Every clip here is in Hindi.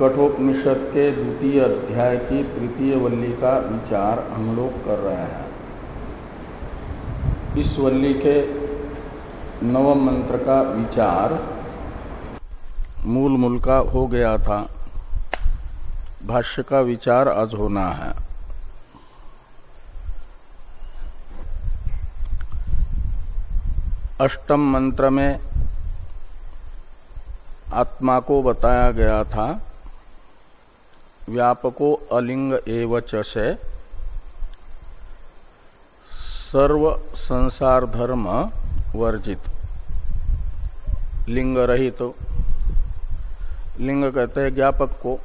कठोपनिषद के द्वितीय अध्याय की तृतीय वल्ली का विचार हम लोग कर रहे हैं। इस वल्ली के नवम मंत्र का विचार मूल मूल का हो गया था। भाष्य का विचार आज होना है। अष्टम मंत्र में आत्मा को बताया गया था व्यापको अलिंग एवच से सर्व संसार धर्म वर्जित। लिंग रहित। तो लिंग कहते हैं ज्ञापक को।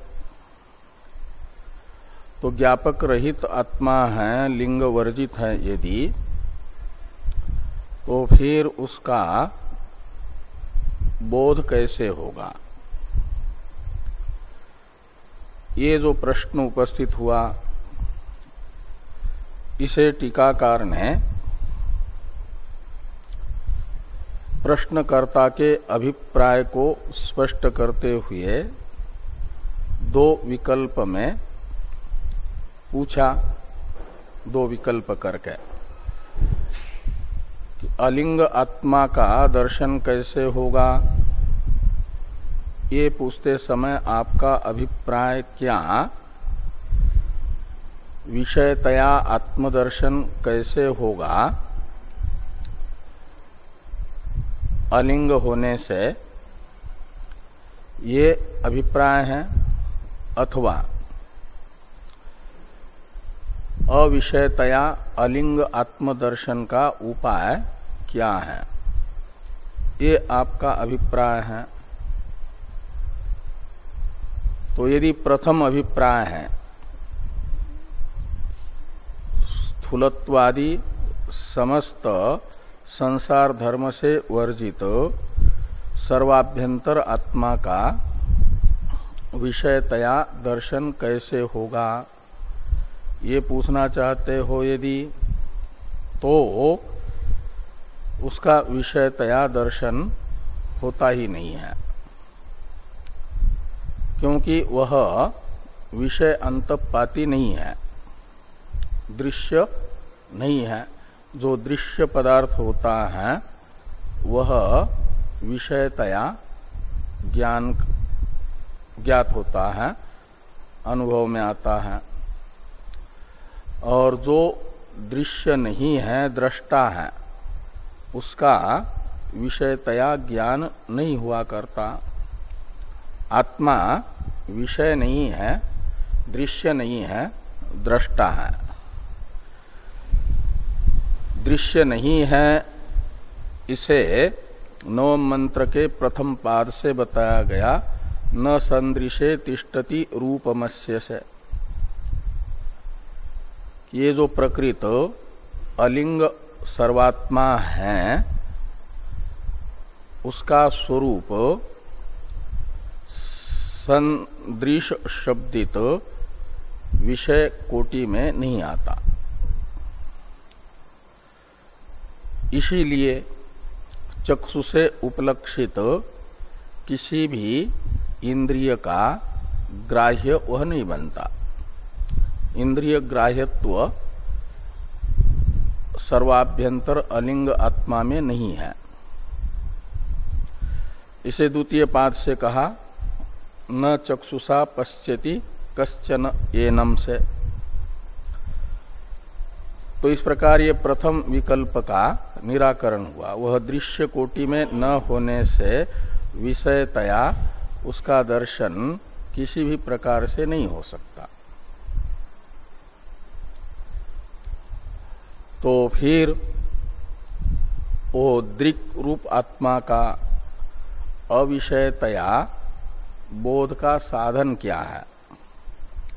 तो ज्ञापक रहित आत्मा है, लिंग वर्जित है यदि तो फिर उसका बोध कैसे होगा? ये जो प्रश्न उपस्थित हुआ, इसे टीकाकार ने प्रश्नकर्ता के अभिप्राय को स्पष्ट करते हुए दो विकल्प में पूछा। दो विकल्प करके। कि अलिंग आत्मा का दर्शन कैसे होगा? ये पूछते समय आपका अभिप्राय क्या? विषयतया आत्मदर्शन कैसे होगा? अलिंग होने से ये अभिप्राय है अथवा अविषयतया अलिंग आत्मदर्शन का उपाय क्या है? ये आपका अभिप्राय है तो यदि प्रथम अभिप्राय है, स्थूलत्वादि समस्त संसार धर्म से वर्जित सर्वाभ्यंतर आत्मा का विषयतया दर्शन कैसे होगा? ये पूछना चाहते हो यदि तो उसका विषयतया दर्शन होता ही नहीं है। क्योंकि वह विषय अंतपाती नहीं है, दृश्य नहीं है, जो दृश्य पदार्थ होता है, वह विषयतया ज्ञान ज्ञात होता है, अनुभव में आता है। और जो दृश्य नहीं है, दृष्टा है, उसका विषयतया ज्ञान नहीं हुआ करता। आत्मा विषय नहीं है, दृश्य नहीं है, दृष्टा है। दृश्य नहीं है, इसे नव मंत्र के प्रथम पाद से बताया गया, न संदृशे तिष्ठति रूपमस्य से। ये जो प्रकृत अलिंग सर्वात्मा है, उसका स्वरूप संदृश शब्दित विषय कोटि में नहीं आता। इसीलिए चक्षु से उपलक्षित किसी भी इंद्रिय का ग्राह्य वह नहीं बनता। इंद्रिय ग्राह्यत्व सर्वाभ्यंतर अलिंग आत्मा में नहीं है। इसे द्वितीय पाद से कहा न चक्षुषा पश्यति कश्चन एनम से। तो इस प्रकार ये प्रथम विकल्प का निराकरण हुआ। वह दृश्य कोटि में न होने से विषयतया उसका दर्शन किसी भी प्रकार से नहीं हो सकता। तो फिर वो दृक रूप आत्मा का अविषयतया बोध का साधन क्या है?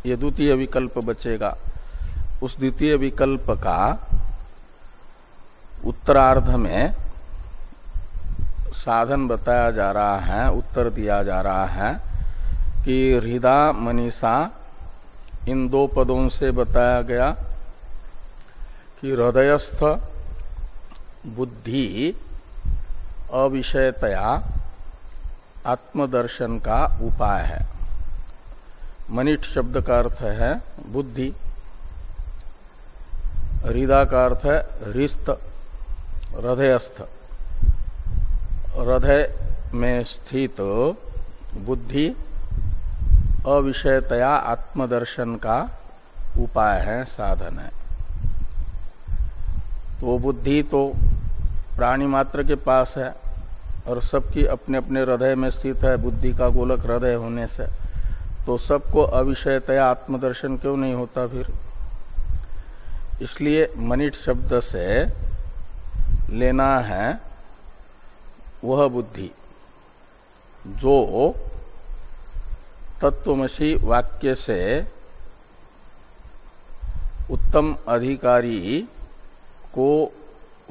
ये द्वितीय विकल्प बचेगा। उस द्वितीय विकल्प का उत्तरार्ध में साधन बताया जा रहा है, उत्तर दिया जा रहा है कि हृदय मनीषा इन दो पदों से बताया गया कि हृदयस्थ बुद्धि अविषयतया आत्मदर्शन का उपाय है। मनिट शब्द का अर्थ है बुद्धि। हृदा का अर्थ है हृस्त हृदयस्थ। हृदय में स्थित बुद्धि अविषयतया आत्मदर्शन का उपाय है, साधन है। तो बुद्धि तो प्राणी मात्र के पास है और सबकी अपने अपने हृदय में स्थित है, बुद्धि का गोलक हृदय होने से। तो सबको अविषयतया आत्मदर्शन क्यों नहीं होता फिर? इसलिए मनिट शब्द से लेना है वह बुद्धि, जो तत्वमसी वाक्य से उत्तम अधिकारी को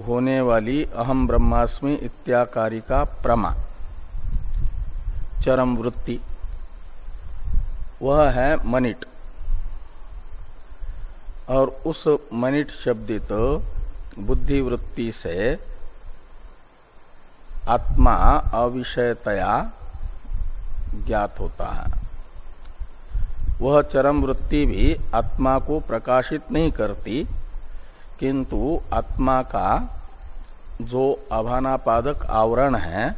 होने वाली अहम ब्रह्मास्मि इत्याकारी का प्रमा, चरम वृत्ति। वह है मनिट। और उस मनिट शब्दित बुद्धि वृत्ति से आत्मा अविषयतया ज्ञात होता है। वह चरम वृत्ति भी आत्मा को प्रकाशित नहीं करती किंतु आत्मा का जो अभानापादक आवरण है,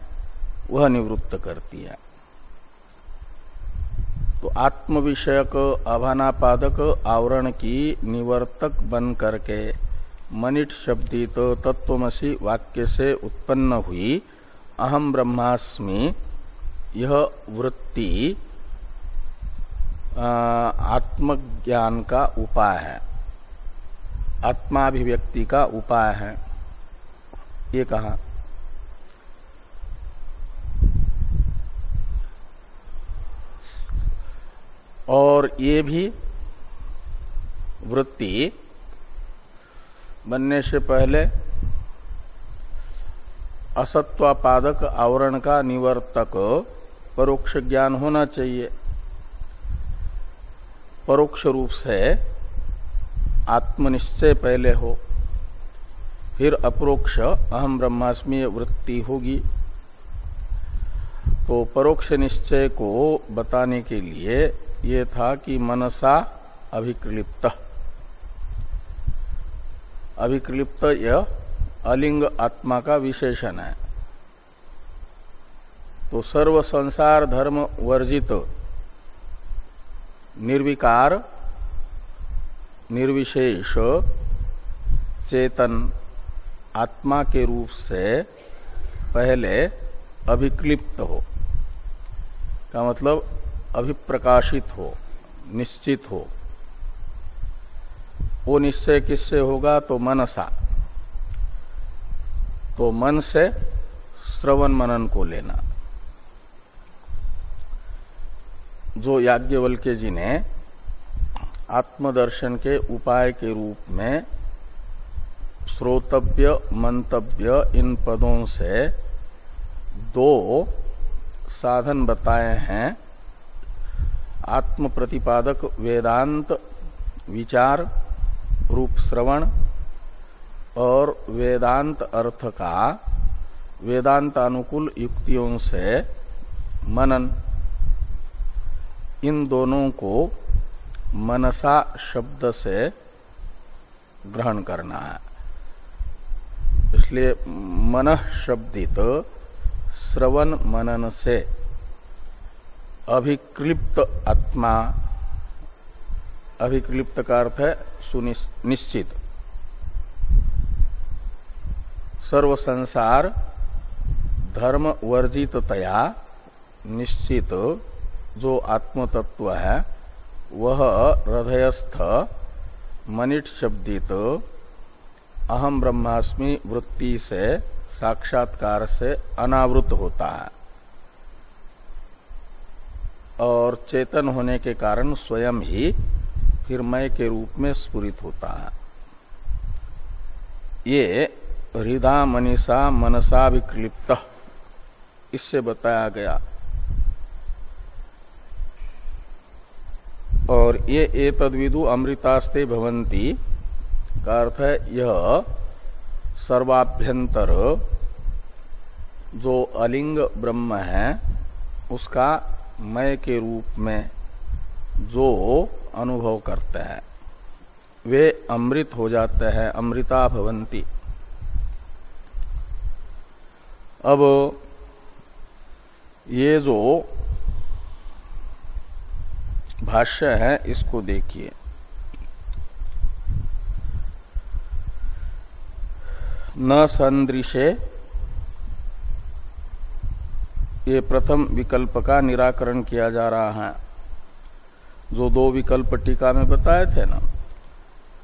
वह निवृत्त करती है। तो आत्म विषयक अभानापादक आवरण की निवर्तक बन करके मनिट शब्दित तत्वमसी वाक्य से उत्पन्न हुई अहम ब्रह्मास्मि, यह वृत्ति आत्मज्ञान का उपाय है। आत्माभिव्यक्ति का उपाय है। ये कहा। और ये भी वृत्ति बनने से पहले असत्वापादक आवरण का निवर्तक परोक्ष ज्ञान होना चाहिए। परोक्ष रूप से आत्मनिश्चय पहले हो, फिर अप्रोक्ष अहम ब्रह्मास्मी वृत्ति होगी। तो परोक्ष निश्चय को बताने के लिए ये था कि मनसा अभिक्लिप्त। अभिक्लिप्त यह अलिंग आत्मा का विशेषण है। तो सर्व संसार धर्म वर्जित, निर्विकार निर्विशेष चेतन आत्मा के रूप से पहले अभिक्लिप्त हो। का मतलब अभिप्रकाशित हो, निश्चित हो। वो निश्चय किससे होगा? तो मनसा तो मन से श्रवण मनन को लेना। जो याज्ञवल्क्य जी ने आत्मदर्शन के उपाय के रूप में श्रोतव्य, मंतव्य इन पदों से दो साधन बताए हैं। आत्म प्रतिपादक वेदांत, विचार, रूप श्रवण और वेदांत अर्थ का वेदांत अनुकूल युक्तियों से मनन। इन दोनों को मनसा शब्द से ग्रहण करना है। इसलिए मन शब्दित श्रवण मनन से अभिक्लिप्त आत्मा, अभिक्लिप्त का अर्थ है सुनिश्चित सर्व संसार धर्म वर्जिततया निश्चित, जो आत्म तत्व है वह हृदयस्थ मनिट शब्दित अहम ब्रह्मास्मि वृत्ति से साक्षात्कार से अनावृत होता है और चेतन होने के कारण स्वयं ही फिर मय के रूप में स्फुरित होता है। ये हृदा मनीषा मनसा विक्लिप्त इससे बताया गया और ये तदविदु अमृतास्ते भवंती का अर्थ है यह सर्वाभ्यंतर, जो अलिंग ब्रह्म है, उसका मय के रूप में जो अनुभव करते हैं। वे अमृत हो जाते हैं, अमृता भवंती अब ये जो भाष्य है, इसको देखिए। न संदृशे, ये प्रथम विकल्प का निराकरण किया जा रहा है। जो दो विकल्प टीका में बताए थे ना,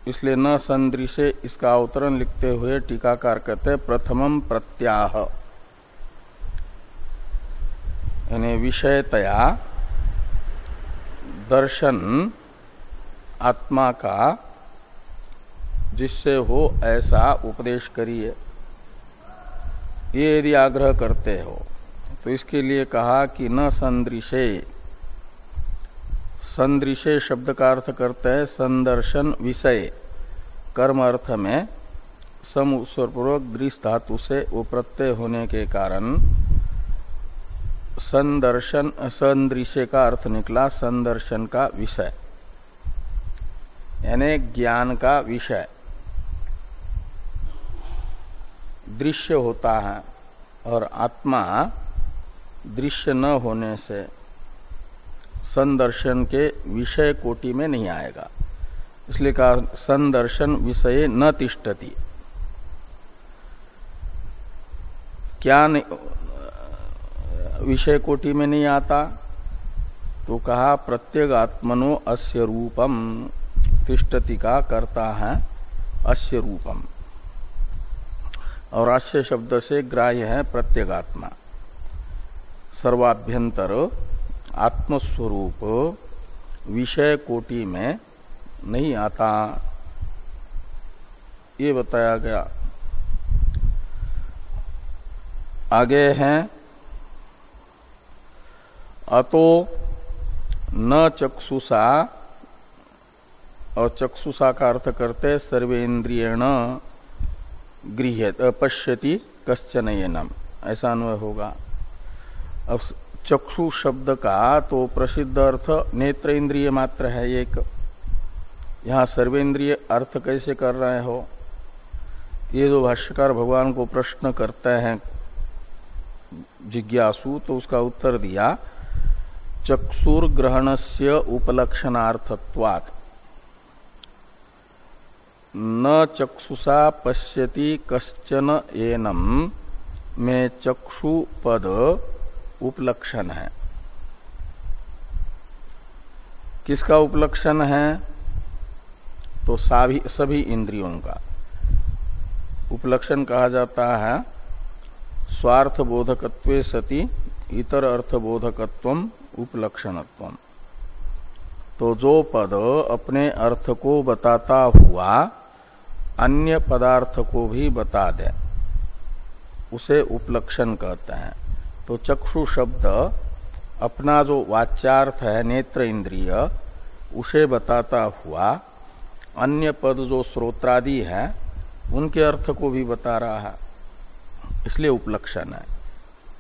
इसलिए न संदृशे इसका अवतरण लिखते हुए टीकाकार कहते प्रथमम प्रत्याह। यानी विषयतया दर्शन आत्मा का जिससे हो ऐसा उपदेश करिए। ये यदि आग्रह करते हो तो इसके लिए कहा कि न संदृशे। संदृशे शब्द का अर्थ करते हैं संदर्शन विषय। कर्म अर्थ में सम दृश धातु से वो प्रत्यय होने के कारण संदर्शन, संदृश्य का अर्थ निकला संदर्शन का विषय। यानी ज्ञान का विषय। दृश्य होता है और आत्मा दृश्य न होने से संदर्शन के विषय कोटि में नहीं आएगा। इसलिए कहा, संदर्शन विषय न तिष्ठती। क्या विषय कोटि में नहीं आता तो कहा प्रत्येक आत्मनो अस्य रूपम, तिष्ठति का करता है, अस्य रूपम। और अस्य शब्द से ग्राह्य है प्रत्येगात्मा। सर्वाभ्यंतर, आत्मस्वरूप, विषय कोटि में नहीं आता। ये बताया गया। आगे हैं अतो न चक्षुषा और चक्षुषा का अर्थ करते सर्वेन्द्रियण गृह पश्यति कश्चन नम ऐसा अन्वय होगा। अब चक्षु शब्द का तो प्रसिद्ध अर्थ नेत्र इंद्रिय मात्र है एक। यहाँ सर्वेंद्रिय अर्थ कैसे कर रहे हो? ये जो भाष्यकार भगवान को प्रश्न करते हैं, जिज्ञासु तो उसका उत्तर दिया चक्षुर ग्रहण से उपलक्षणार्थत्वात्। न चक्षुषा पश्यति कश्चन एनम में चक्षु पद उपलक्षण है। किसका उपलक्षण है? तो सभी सभी इंद्रियों का। उपलक्षण कहा जाता है स्वार्थ बोधकत्व सती, इतर अर्थ बोधकत्व उपलक्षणत्व तो जो पद अपने अर्थ को बताता हुआ अन्य पदार्थ को भी बता दे, उसे उपलक्षण कहते हैं। तो चक्षु शब्द अपना जो वाच्यार्थ है, नेत्र इंद्रिय, उसे बताता हुआ अन्य पद जो स्रोत्रादि है, उनके अर्थ को भी बता रहा है। इसलिए उपलक्षण है।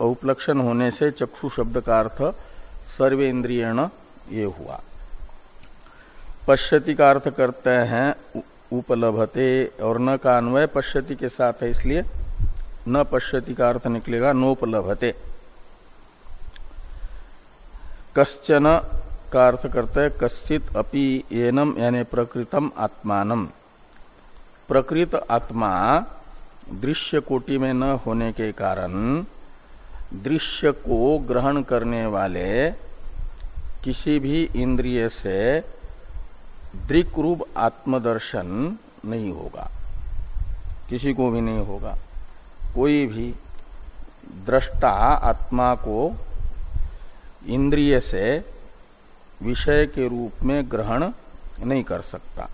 और उपलक्षण होने से चक्षु शब्द का अर्थ सर्वे इंद्रियण ये हुआ। पश्यति का अर्थ करते हैं उपलभते और न का अन्वय पश्यति के साथ है इसलिए न पश्यति का अर्थ निकलेगा नोपलभते। कश्चन का अर्थ करते हैं, कश्चित अपि एनम यानी प्रकृतम आत्मानम। प्रकृत आत्मा दृश्य कोटि में न होने के कारण दृश्य को ग्रहण करने वाले किसी भी इंद्रिय से दृक रूप आत्मदर्शन नहीं होगा। किसी को भी नहीं होगा। कोई भी दृष्टा आत्मा को इंद्रिय से विषय के रूप में ग्रहण नहीं कर सकता।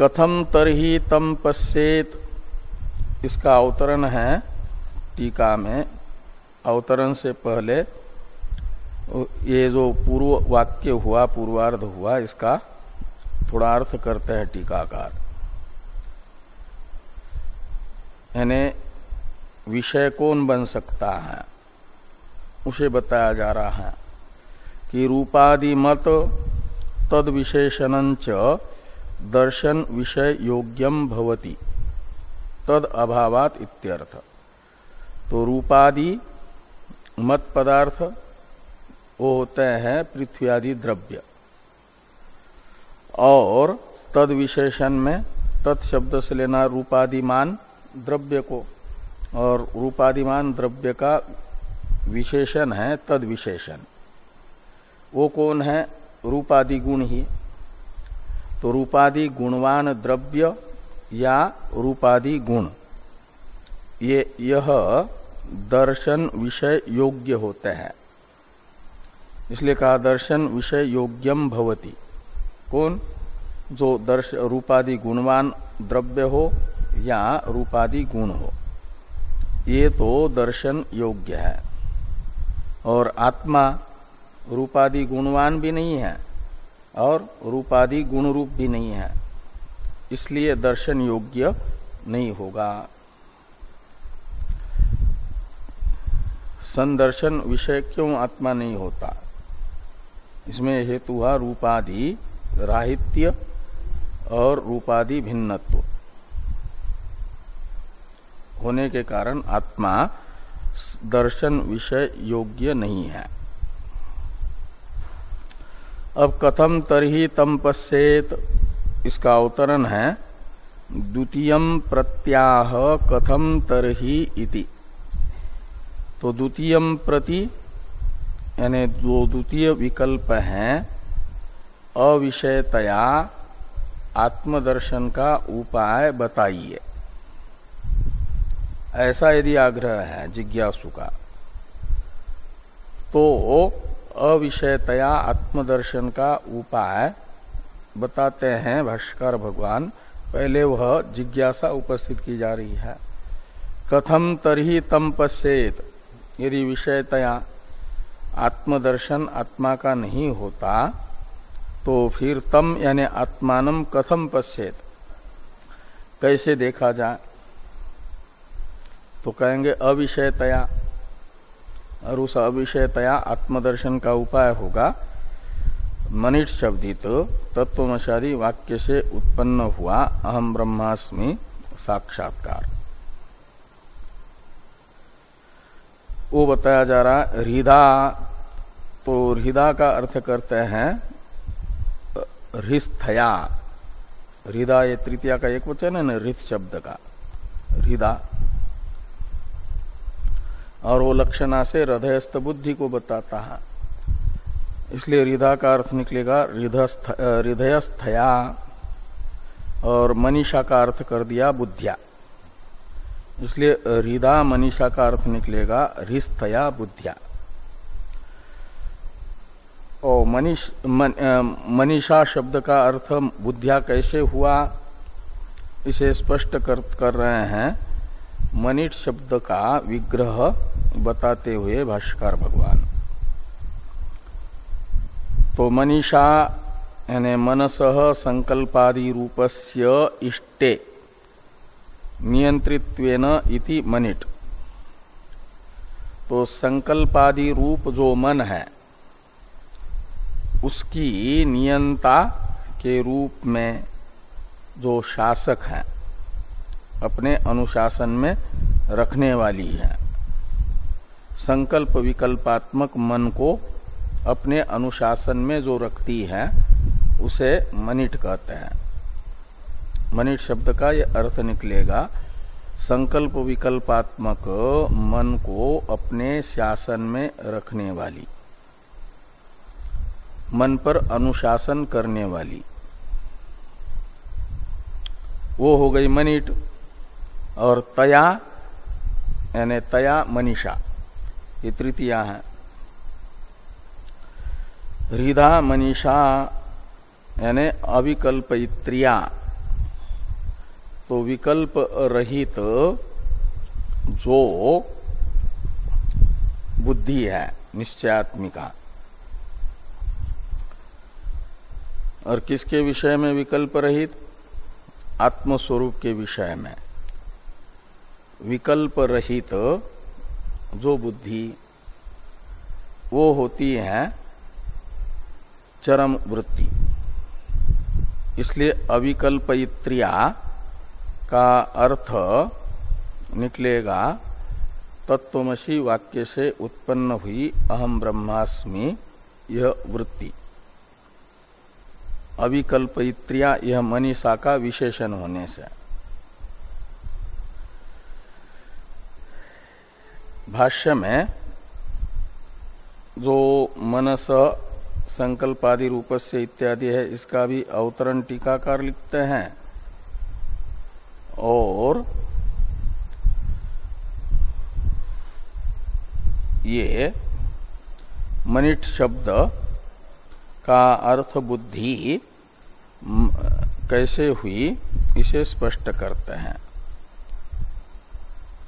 कथम तरही तम पश्चेत इसका अवतरण है टीका में। अवतरण से पहले ये जो पूर्व वाक्य हुआ, पूर्वार्ध हुआ, इसका थोड़ा अर्थ करते हैं टीकाकार। यानी विषय कौन बन सकता है? उसे बताया जा रहा है कि रूपादि मत तद विशेषण दर्शन विषय योग्यम भवति। तद अभावात इत्यर्थ। तो रूपादि मत पदार्थ वो होते हैं पृथ्वी आदि द्रव्य। और तद विशेषण में तत्शब्द से लेना रूपादिमान द्रव्य को। और रूपादिमान द्रव्य का विशेषण है तद विशेषण। वो कौन है? रूपादि गुण ही। तो रूपादि गुणवान द्रव्य या रूपादि गुण। ये, यह दर्शन विषय योग्य होते हैं। इसलिए कहा दर्शन विषय योग्यम भवती। कौन? जो दर्श, रूपादि गुणवान द्रव्य हो या रूपादि गुण हो। ये तो दर्शन योग्य है। और आत्मा रूपादि गुणवान भी नहीं है। और रूपादि गुण रूप भी नहीं है। इसलिए दर्शन योग्य नहीं होगा। संदर्शन विषय क्यों आत्मा नहीं होता? इसमें हेतु हुआ रूपादि राहित्य और रूपादि भिन्नत्व। होने के कारण आत्मा दर्शन विषय योग्य नहीं है। अब कथम तरही तम पश्चेत इसका अवतरण है, द्वितीय प्रत्याह कथम तरही इति। तो द्वितीय प्रति, यानी जो द्वितीय विकल्प है, अविषयतया आत्मदर्शन का उपाय बताइए। ऐसा यदि आग्रह है जिज्ञासु का तो अविषयतया आत्मदर्शन का उपाय बताते हैं भाष्कर भगवान। पहले वह जिज्ञासा उपस्थित की जा रही है। कथम तरही तम पश्चेत यदि विषयतया आत्मदर्शन आत्मा का नहीं होता तो फिर तम यानी आत्मान कथम पश्चेत कैसे देखा जाए? तो कहेंगे अविषयतया। और उस अविषयतया आत्मदर्शन का उपाय होगा। मनिट शब्दित तत्वमशादी वाक्य से उत्पन्न हुआ अहम ब्रह्मास्मि साक्षात्कार। वो बताया जा रहा, हृदा तो हृदा का अर्थ करते हैं, हृस्थया। हृदा ये तृतीया का एक वचन है, ना हृत शब्द का। हृदा। और वो लक्षणा से हृदयस्थ बुद्धि को बताता है। इसलिए हृदा का अर्थ निकलेगा हृदयस्थया। और मनीषा का अर्थ कर दिया बुद्धिया। इसलिए हृदा मनीषा का अर्थ निकलेगा हृस्थया बुद्धिया। और मनीष मन, मनीषा शब्द का अर्थ बुद्धिया कैसे हुआ? इसे स्पष्ट कर, कर रहे हैं। मनीष शब्द का विग्रह बताते हुए भाष्कर भगवान। तो मनीषा यानी मनस संकल्पादि रूपस्य इष्टे नियंत्रित्वेन इति मनिट। तो संकल्पादि रूप जो मन है, उसकी नियंता के रूप में जो शासक है, अपने अनुशासन में रखने वाली है। संकल्प विकल्पात्मक मन को अपने अनुशासन में जो रखती है, उसे मनिट कहते हैं। मनिट शब्द का ये अर्थ निकलेगा, संकल्प विकल्पात्मक मन को अपने शासन में रखने वाली। मन पर अनुशासन करने वाली। वो हो गई मनिट और तया, यानी तया मनीषा। ये तृतीया है। हृदा मनीषा, यानी अविकल्पित्रिया तो विकल्प रहित जो बुद्धि है, निश्चयात्मिका। और किसके विषय में विकल्प रहित? आत्मस्वरूप के विषय में। विकल्प रहित जो बुद्धि वो होती है चरम वृत्ति। इसलिए अविकल्पयित्रिया का अर्थ निकलेगा, तत्वमसी वाक्य से उत्पन्न हुई अहम ब्रह्मास्मि यह वृत्ति। अविकल्पयित्रिया यह मनीषा का विशेषण होने से। भाष्य में जो मनस, संकल्पादि रूप से इत्यादि है, इसका भी अवतरण टीकाकार लिखते हैं। और ये मनिट शब्द का अर्थ बुद्धि कैसे हुई, इसे स्पष्ट करते हैं।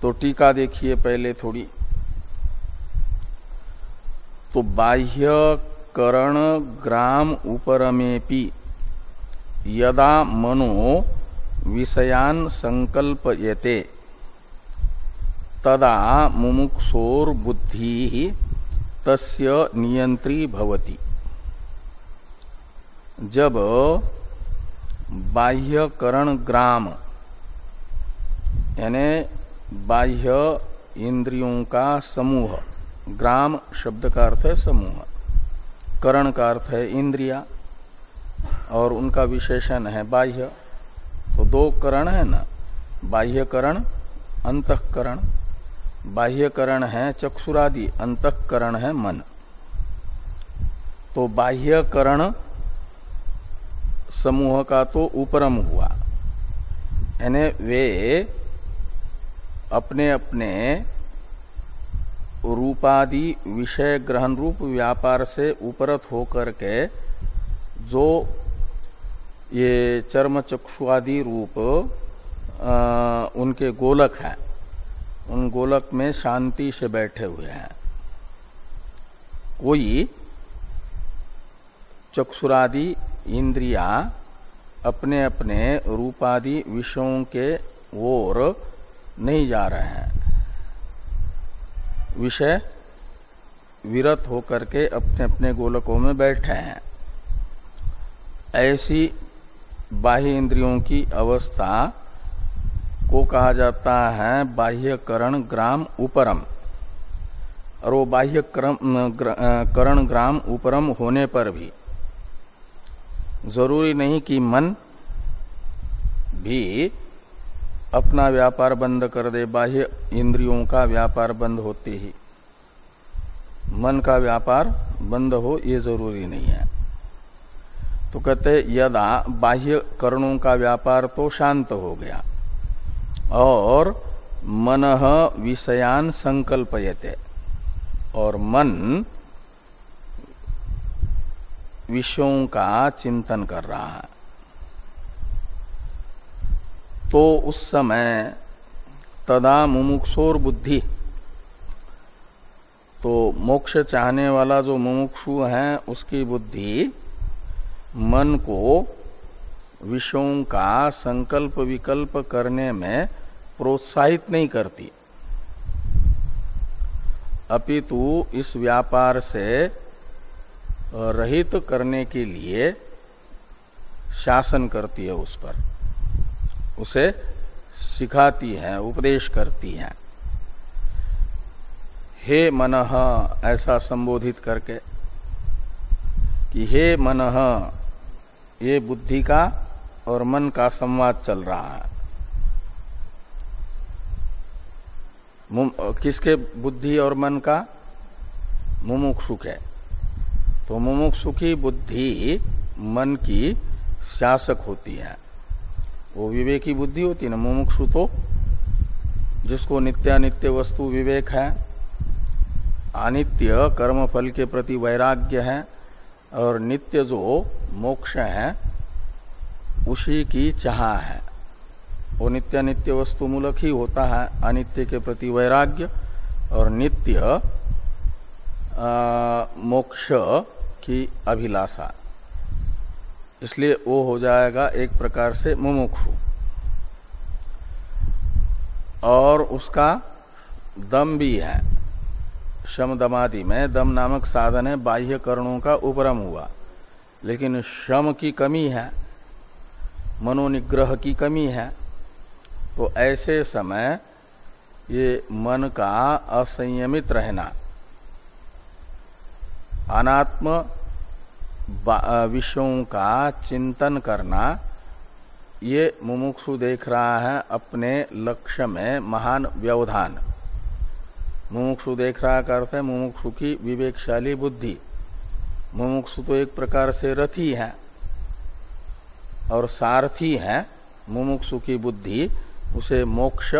तो टीका देखिए पहले थोड़ी। तो बाह्य करण ग्राम उपरमेपि, यदा मनो विषयान संकल्पयते, तदा मुमुक्षोर बुद्धि तस्य नियंत्री भवति। जब बाह्य करण ग्राम, यानी बाह्य इंद्रियों का समूह। ग्राम शब्द का अर्थ है समूह। करण का अर्थ है इंद्रिया, और उनका विशेषण है बाह्य। तो दो करण है ना? बाह्यकरण, अंतकरण। बाह्यकरण है चक्षुरादि, अंतकरण है मन। तो बाह्यकरण समूह का तो उपरम हुआ। यानी वे अपने अपने रूपादि विषय ग्रहण रूप व्यापार से उपरत होकर के जो ये चर्म चक्षुआदि रूप आ, उनके गोलक हैं उन गोलक में शांति से बैठे हुए हैं। कोई चक्षुरादि इंद्रिया अपने अपने रूपादि विषयों के ओर नहीं जा रहे हैं। विषय विरत होकर के अपने अपने गोलकों में बैठे हैं। ऐसी बाह्य इंद्रियों की अवस्था को कहा जाता है बाह्यकरण ग्राम उपरम। और वो बाह्य करण ग्राम उपरम होने पर भी ज़रूरी नहीं कि मन भी अपना व्यापार बंद कर दे, बाह्य इंद्रियों का व्यापार बंद होते ही। मन का व्यापार बंद हो, ये ज़रूरी नहीं है। तो कहते, यदा बाह्य करणों का व्यापार तो शांत हो गया, और मन विषयान संकल्पयते, और मन विषयों का चिंतन कर रहा है। तो उस समय तदा मुमुक्षोर बुद्धि। तो मोक्ष चाहने वाला जो मुमुक्षु है, उसकी बुद्धि मन को विषयों का संकल्प विकल्प करने में प्रोत्साहित नहीं करती। अपितु इस व्यापार से रहित करने के लिए शासन करती है उस पर। उसे सिखाती है, उपदेश करती है। हे मन, ऐसा संबोधित करके कि हे मन, ये बुद्धि का और मन का संवाद चल रहा है। किसके बुद्धि और मन का? मुमुक्षु है तो मुमुक्षु की बुद्धि मन की शासक होती है। वो विवेकी बुद्धि होती ना, मुमुक्षु तो जिसको नित्यानित्य वस्तु विवेक है, अनित्य कर्म फल के प्रति वैराग्य है, और नित्य जो मोक्ष है, उसी की चाह है। वो नित्यानित्य वस्तु मूलक ही होता है, अनित्य के प्रति वैराग्य, और नित्य मोक्ष की अभिलाषा। इसलिए वो हो जाएगा एक प्रकार से मुमुक्षु। और उसका दम भी है। शम दमादि में दम नामक साधन है, बाह्य करणों का उपरम हुआ। लेकिन शम की कमी है, मनोनिग्रह की कमी है। तो ऐसे समय ये मन का असंयमित रहना, अनात्म विषयों का चिंतन करना, ये मुमुक्षु देख रहा है अपने लक्ष्य में महान व्यवधान। मुमुक्षु देख रहा करते मुमुक्षु की विवेकशाली बुद्धि। मुमुक्षु तो एक प्रकार से रथी है और सारथी है। मुमुक्षु की बुद्धि उसे मोक्ष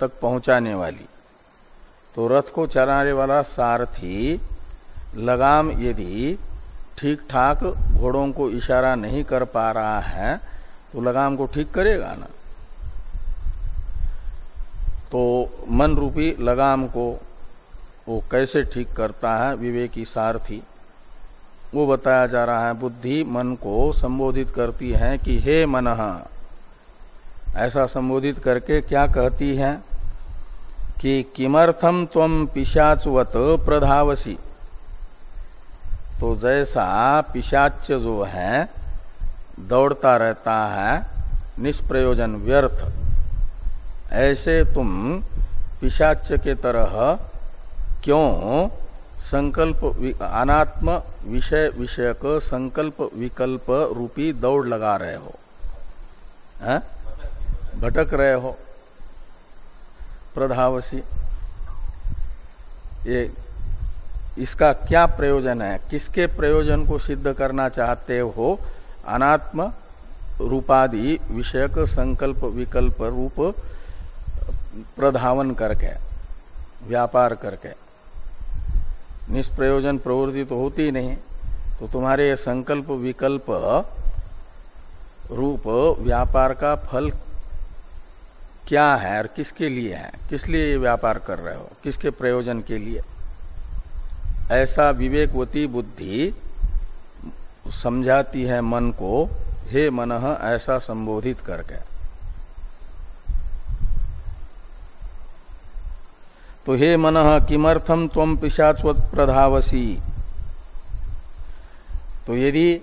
तक पहुँचाने वाली। तो रथ को चलाने वाला सारथी लगाम यदि ठीक ठाक घोड़ों को इशारा नहीं कर पा रहा है तो लगाम को ठीक करेगा ना? तो मन रूपी लगाम को वो कैसे ठीक करता है? विवेकी सारथी, वो बताया जा रहा है, बुद्धि मन को संबोधित करती है कि हे मन, ऐसा संबोधित करके क्या कहती है? कि किमर्थम तम पिशाचवत प्रधावसी? तो जैसा पिशाच जो है, दौड़ता रहता है, निष्प्रयोजन व्यर्थ। ऐसे तुम पिशाच के तरह क्यों संकल्प अनात्म विषय विषयक संकल्प विकल्प रूपी दौड़ लगा रहे हो? है? भटक रहे हो? प्रधावसी, ये इसका क्या प्रयोजन है? किसके प्रयोजन को सिद्ध करना चाहते हो? अनात्म रूपादि विषयक संकल्प विकल्प रूप प्रधावन करके, व्यापार करके। निष्प्रयोजन प्रवृत्ति तो होती नहीं तो तुम्हारे ये संकल्प विकल्प रूप व्यापार का फल क्या है और किसके लिए है? किस लिए ये व्यापार कर रहे हो? किसके प्रयोजन के लिए? ऐसा विवेकवती बुद्धि समझाती है मन को, हे मन, ऐसा संबोधित करके। तो हे मन किमर्थम तम पिशाचवत प्रधावसी? तो यदि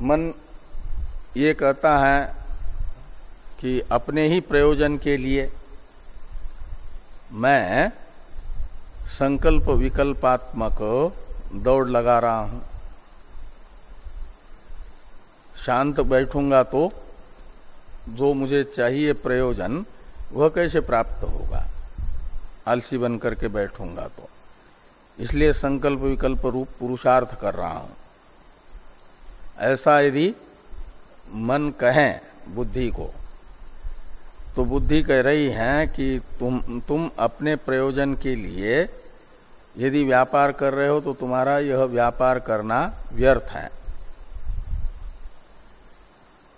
मन ये कहता है कि अपने ही प्रयोजन के लिए मैं संकल्प विकल्पात्मक दौड़ लगा रहा हूँ। शांत बैठूँगा तो जो मुझे चाहिए प्रयोजन, वह कैसे प्राप्त होगा? आलसी बन करके बैठूँगा तो। इसलिए संकल्प विकल्प रूप पुरुषार्थ कर रहा हूँ। ऐसा यदि मन कहे बुद्धि को तो बुद्धि कह रही है कि तुम तुम अपने प्रयोजन के लिए यदि व्यापार कर रहे हो तो तुम्हारा यह व्यापार करना व्यर्थ है।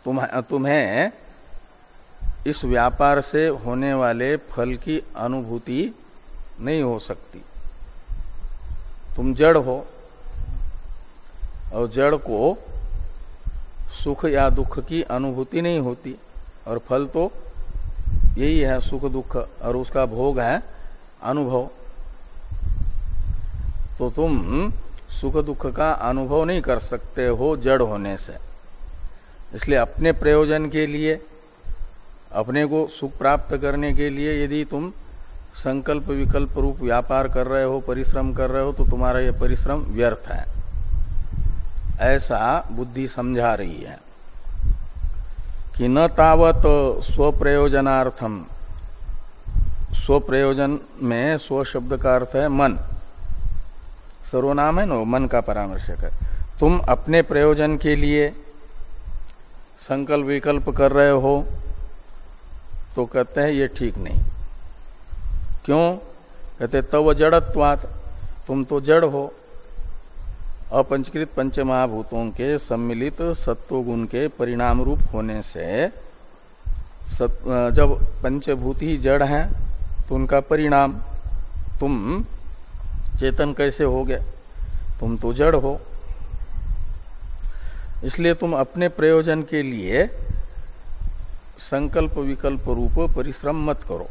तुम, तुम्हें इस व्यापार से होने वाले फल की अनुभूति नहीं हो सकती। तुम जड़ हो और जड़ को सुख या दुख की अनुभूति नहीं होती और फल तो यही है सुख दुख और उसका भोग है अनुभव। तो तुम सुख दुख का अनुभव नहीं कर सकते हो जड़ होने से। इसलिए अपने प्रयोजन के लिए, अपने को सुख प्राप्त करने के लिए यदि तुम संकल्प विकल्प रूप व्यापार कर रहे हो, परिश्रम कर रहे हो तो तुम्हारा यह परिश्रम व्यर्थ है। ऐसा बुद्धि समझा रही है। कि न तावत स्वप्रयोजनार्थम स्वप्रयोजन में स्व शब्द का अर्थ है मन। सर्वनाम है ना, मन का परामर्शक है। तुम अपने प्रयोजन के लिए संकल्प विकल्प कर रहे हो तो कहते हैं ये ठीक नहीं। क्यों? कहते तव जड़त्वात, तुम तो जड़ हो अपंचकृत पंच महाभूतों के सम्मिलित सत्व गुण के परिणाम रूप होने से जब पंचभूत ही जड़ हैं तो उनका परिणाम, तुम चेतन कैसे हो गए तुम तो जड़ हो। इसलिए तुम अपने प्रयोजन के लिए संकल्प विकल्प रूप परिश्रम मत करो।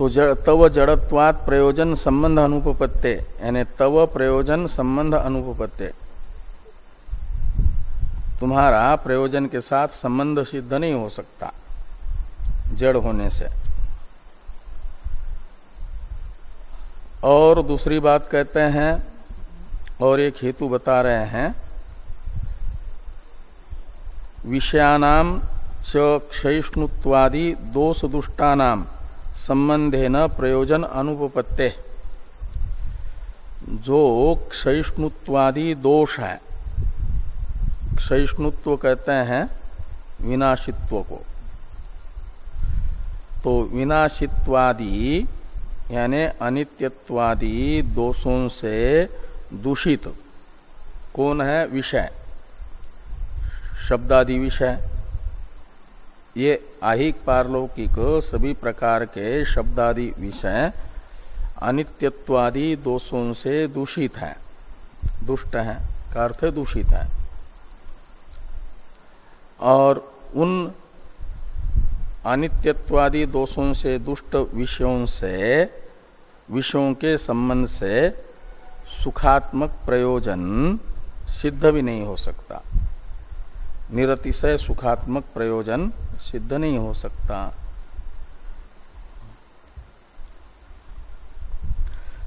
तो जड़, तव जड़त्वात प्रयोजन संबंध अनुपत्ते यानी तव प्रयोजन संबंध अनुपत्ते तुम्हारा प्रयोजन के साथ संबंध सिद्ध नहीं हो सकता, जड़ होने से। और दूसरी बात कहते हैं, और एक हेतु बता रहे हैं विषयानाम च क्षयिष्णुत्वादि दोष दुष्टानाम संबंधे न प्रयोजन अनुपत्ते जो क्षयिष्णुत्वादि दोष है, क्षयिष्णुत्व कहते हैं विनाशित्व को। तो विनाशित्वादि यानी अनित्यत्वादि दोषों से दूषित, कौन है? विषय। शब्दादि विषय। ये आहिक पारलौकिक सभी प्रकार के शब्दादि विषय अनित्यत्वादि दोषों से दूषित है। दुष्ट है का अर्थ दूषित है। और उन अनित्यत्वादि दोषों से, दुष्ट विषयों से, विषयों के संबंध से सुखात्मक प्रयोजन सिद्ध भी नहीं हो सकता। निरतिशय सुखात्मक प्रयोजन सिद्ध नहीं हो सकता।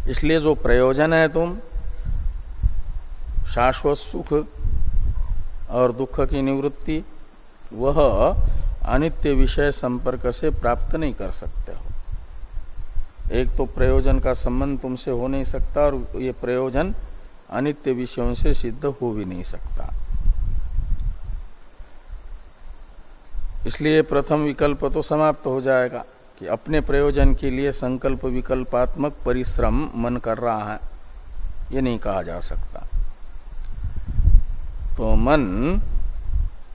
इसलिए जो प्रयोजन है तुम, शाश्वत सुख और दुख की निवृत्ति, वह अनित्य विषय संपर्क से प्राप्त नहीं कर सकते हो। एक तो प्रयोजन का संबंध तुमसे हो नहीं सकता और ये प्रयोजन अनित्य विषयों से सिद्ध हो भी नहीं सकता। इसलिए प्रथम विकल्प तो समाप्त हो जाएगा कि अपने प्रयोजन के लिए संकल्प विकल्पात्मक परिश्रम मन कर रहा है। ये नहीं कहा जा सकता। तो मन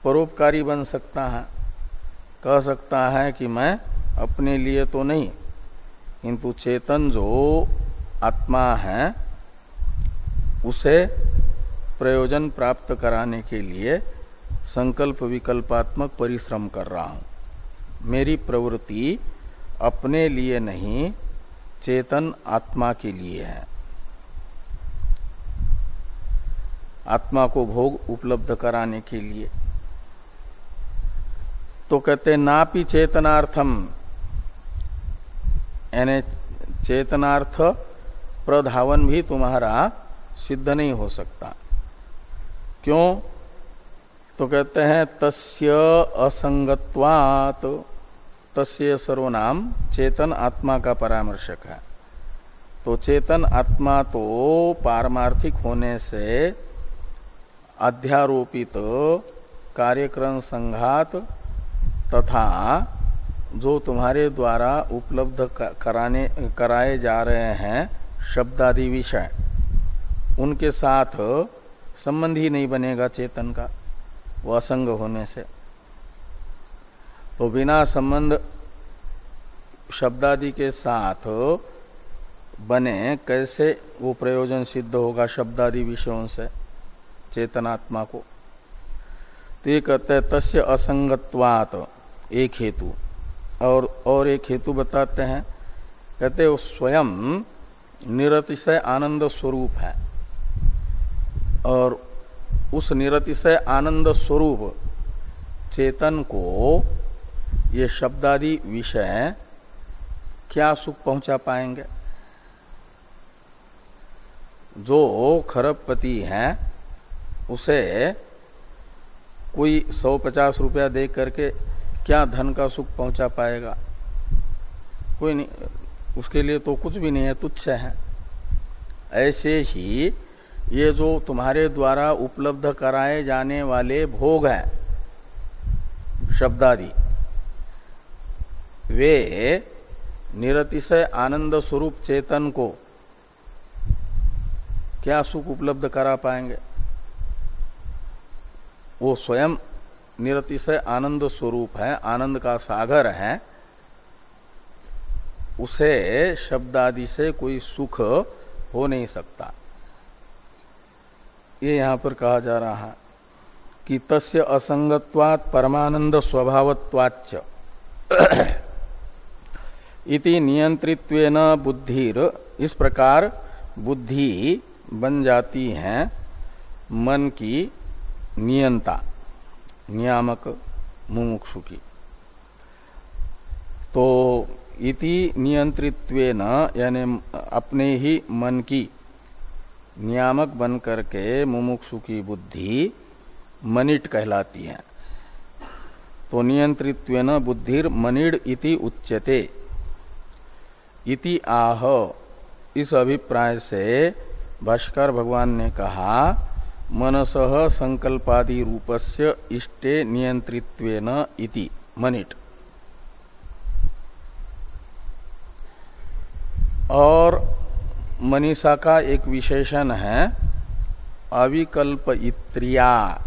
परोपकारी बन सकता है। कह सकता है कि मैं अपने लिए तो नहीं, किंतु चेतन जो आत्मा है, उसे प्रयोजन प्राप्त कराने के लिए संकल्प विकल्पात्मक परिश्रम कर रहा हूँ। मेरी प्रवृत्ति अपने लिए नहीं, चेतन आत्मा के लिए है। आत्मा को भोग उपलब्ध कराने के लिए। तो कहते, नापि चेतनार्थम। यानी चेतनार्थ प्रधावन भी तुम्हारा सिद्ध नहीं हो सकता। क्यों? तो कहते हैं तस्य असंगत्वात। तस्य सर्वनाम चेतन आत्मा का परामर्शक है। तो चेतन आत्मा तो पारमार्थिक होने से अध्यारोपित कार्यक्रम संघात तथा जो तुम्हारे द्वारा उपलब्ध कराने, कराए जा रहे हैं शब्दादि विषय, उनके साथ संबंध ही नहीं बनेगा चेतन का। वो असंग होने से। तो बिना संबंध शब्दादि के साथ बने, कैसे वो प्रयोजन सिद्ध होगा शब्दादि विषयों से, चेतनात्मा को। तो ये कहते हैं, तस्य असंगत्वात, एक हेतु। और और एक हेतु बताते हैं, कहते वो स्वयं निरतिशय आनंद स्वरूप है। और उस निरतिशय आनंद स्वरूप चेतन को ये शब्दादि विषय क्या सुख पहुँचा पाएँगे? जो खरबपति है, उसे कोई सौ पचास रुपया दे करके क्या धन का सुख पहुँचा पाएगा? कोई नहीं, उसके लिए तो कुछ भी नहीं है, तुच्छ है। ऐसे ही ये जो तुम्हारे द्वारा उपलब्ध कराए जाने वाले भोग हैं, शब्दादि, वे निरतिशय आनंद स्वरूप चेतन को क्या सुख उपलब्ध करा पाएँगे? वो स्वयं निरतिशय आनंद स्वरूप है, आनंद का सागर है, उसे शब्दादि से कोई सुख हो नहीं सकता। ये यहाँ पर कहा जा रहा है कि तस्य असंगत्वात् परमानंद स्वभावत्वाच्च। इति नियंत्रित्वेन बुद्धिर। इस प्रकार बुद्धि बन जाती है मन की नियंता, नियामक, मुमुक्षु की। तो इति नियंत्रित्वेन यानी अपने ही मन की नियामक बन करके मुमुक्षु की बुद्धि मनिट कहलाती है। तो नियंत्रित्व बुद्धिर मनिड इति उच्यते। इति आह, इस अभिप्राय से भाष्कर भगवान ने कहा, मनस संकल्पादि रूपस्य इष्टे नियंत्रित्वेन इति, मनिट। और मनीषा का एक विशेषण है, अविकल्प इत्रिया।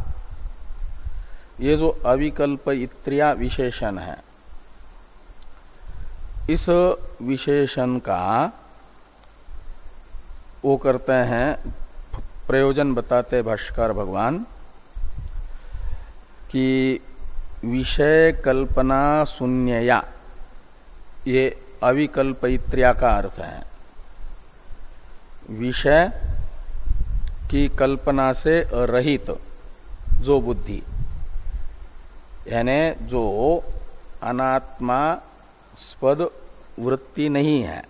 ये जो अविकल्प इत्रिया विशेषण है, इस विशेषण का वो करते हैं, प्रयोजन बताते भाष्कर भगवान, कि विषय कल्पना शून्यया, ये अविकल्प इत्रिया का अर्थ है। विषय की कल्पना से रहित जो बुद्धि, यानी जो अनात्मा स्पद वृत्ति नहीं है,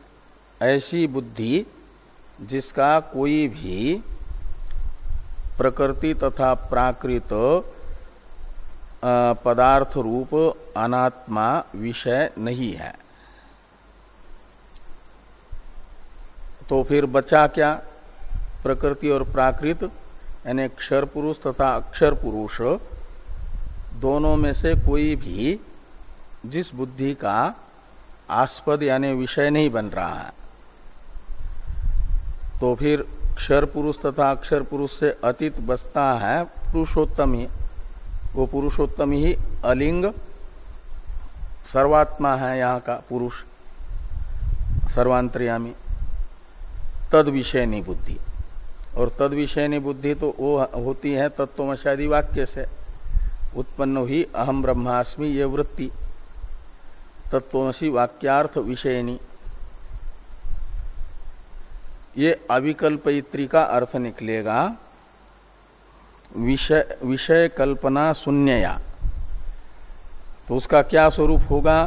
ऐसी बुद्धि जिसका कोई भी प्रकृति तथा प्राकृत पदार्थ रूप अनात्मा विषय नहीं है। तो फिर बचा क्या? प्रकृति और प्राकृत, यानी क्षर पुरुष तथा अक्षर पुरुष, दोनों में से कोई भी जिस बुद्धि का आस्पद यानी विषय नहीं बन रहा है। तो फिर क्षर पुरुष तथा अक्षर पुरुष से अतीत बसता है पुरुषोत्तम ही। वो पुरुषोत्तम ही अलिंग, सर्वात्मा है यहाँ का पुरुष, सर्वांतर्यामी। तद विषयनी बुद्धि। और तद विषयनी बुद्धि तो वो होती है तत्वमशादी वाक्य से। उत्पन्न हुई अहम ब्रह्मास्मि ये वृत्ति। तत्वमसी वाक्यार्थ विषयनी। ये अविकल्पयित्री का अर्थ निकलेगा। विषय विषय कल्पना शून्यया। तो उसका क्या स्वरूप होगा?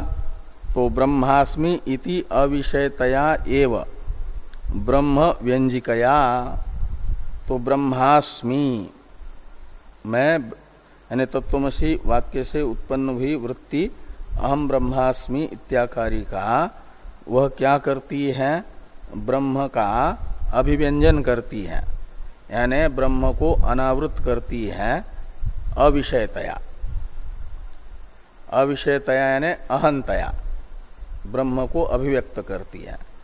तो ब्रह्मास्मि इति अविषयतया एव। ब्रह्म व्यंजिकया तो ब्रह्मास्मि। मैं यानी तत्वमसी वाक्य से उत्पन्न हुई वृत्ति अहम ब्रह्मास्मि इत्याकारी का, वह क्या करती है? ब्रह्म का अभिव्यंजन करती है। यानी ब्रह्म को अनावृत करती है, अविषयतया। अविषयतया यानी अहंतया। ब्रह्म को अभिव्यक्त करती है।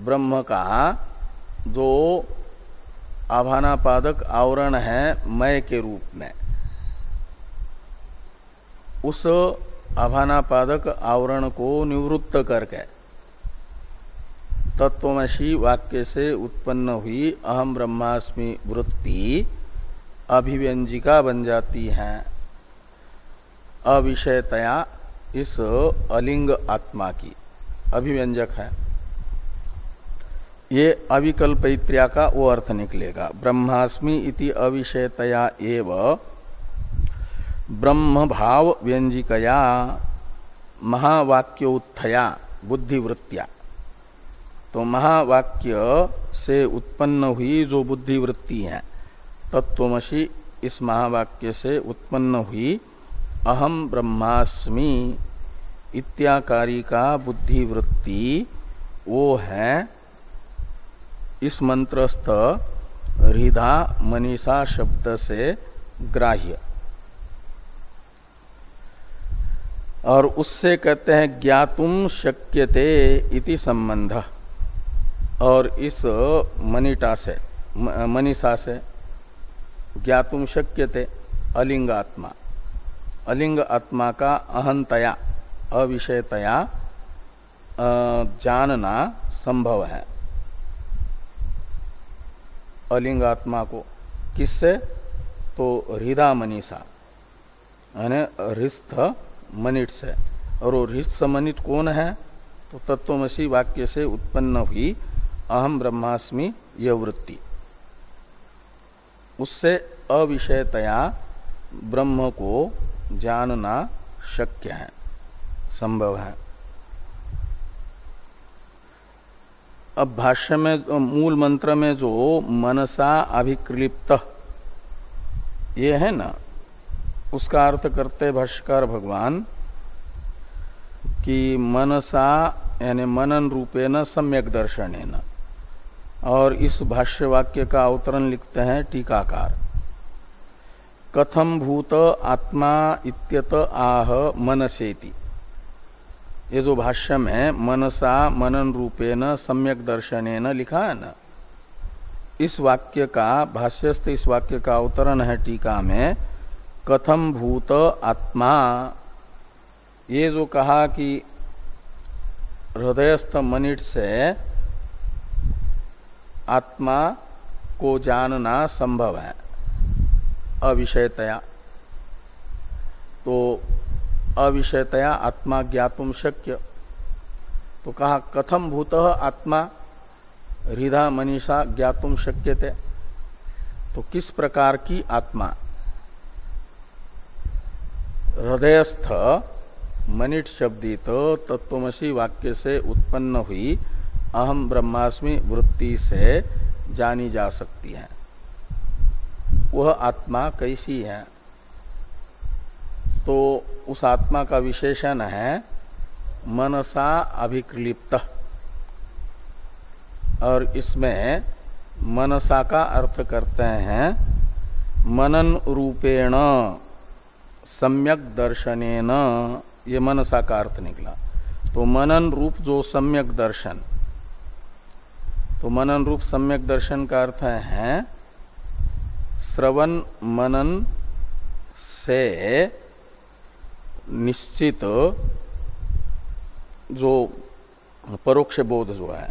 ब्रह्म का जो आभानापादक आवरण है मय के रूप में। उस आभानापादक आवरण को निवृत्त करके तत्वमशी वाक्य से उत्पन्न हुई अहम ब्रह्मास्मि वृत्ति अभिव्यंजिका बन जाती है। अविषयतया इस अलिंग आत्मा की अभिव्यंजक है। ये अविकल्प इत्रिया का वो अर्थ निकलेगा। ब्रह्मास्मि इति अविषयतया एव। ब्रह्म भाव व्यंजिकया महावाक्योत्थया, बुद्धिवृत्तिया। तो महावाक्य से उत्पन्न हुई जो बुद्धिवृत्ति है तत्वमसी इस महावाक्य से उत्पन्न हुई अहम ब्रह्मास्मि इत्याकारी का बुद्धिवृत्ति वो है इस मंत्रस्थ हृदा मनीषा शब्द से ग्राह्य। और उससे कहते हैं ज्ञातुम शक्यते इति संबंध। और इस मनीटा से मनीषा से ज्ञातुम शक्यते अलिंग आत्मा अलिंग आत्मा का अहंतया, अविषयतया जानना संभव है। अलिंग आत्मा को। किससे? तो हृदा मनीषा यानी हृस्थ मनिट से और वो हृस्थ मनिट कौन है? तो तत्वमसी वाक्य से उत्पन्न हुई अहम ब्रह्मास्मि यह वृत्ति उससे अविषयतया ब्रह्म को जानना शक्य है, संभव है। अब भाष्य में, मूल मंत्र में जो मनसा अभिक्लिप्त, ये है ना, उसका अर्थ करते भाष्यकार भगवान कि मनसा, यानी मनन रूपे न सम्यक दर्शन न और इस भाष्य वाक्य का अवतरण लिखते हैं टीकाकार। कथम भूत आत्मा इत्यत आह मनसेति। ये जो भाष्य में मनसा मनन रूपेण सम्यक दर्शन लिखा है ना इस वाक्य का, भाष्यस्थ इस वाक्य का अवतरण है टीका में, कथम भूत आत्मा। ये जो कहा कि हृदयस्थ मनिट से आत्मा को जानना संभव है, अविषयतया। तो अविषयतया आत्मा ज्ञातुम शक्य। तो कहा कथम भूत आत्मा? हृदय मनीषा ज्ञातुम शक्य थे तो किस प्रकार की आत्मा? हृदयस्थ मनिट शब्दित तत्वमसी वाक्य से उत्पन्न हुई अहम ब्रह्मास्मि वृत्ति से जानी जा सकती है। वह आत्मा कैसी है? तो उस आत्मा का विशेषण है मनसा अभिक्लिप्त। और इसमें मनसा का अर्थ करते हैं, मनन रूपेण, सम्यक दर्शनेन। ये मनसा का अर्थ निकला। तो मनन रूप जो सम्यक दर्शन। तो मनन रूप सम्यक दर्शन का अर्थ है, श्रवण मनन से निश्चित जो परोक्ष बोध जो है,